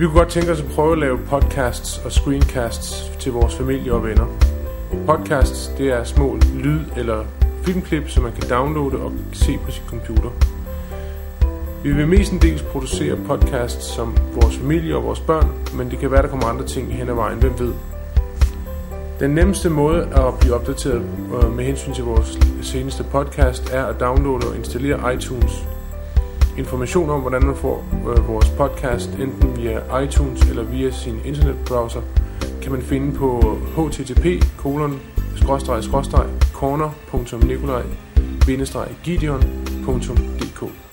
Vi kunne godt tænke os at prøve at lave podcasts og screencasts til vores familie og venner. Podcasts, det er små lyd- eller filmklip, som man kan downloade og se på sin computer. Vi vil mestendels producere podcasts som vores familie og vores børn, men det kan være, der kommer andre ting hen ad vejen, hvem ved. Den nemmeste måde at blive opdateret øh, med hensyn til vores seneste podcast er at downloade og installere iTunes. Information om, hvordan man får øh, vores podcast enten via iTunes eller via sin internetbrowser, kan man finde på http corner.nikolaj-gideon.dk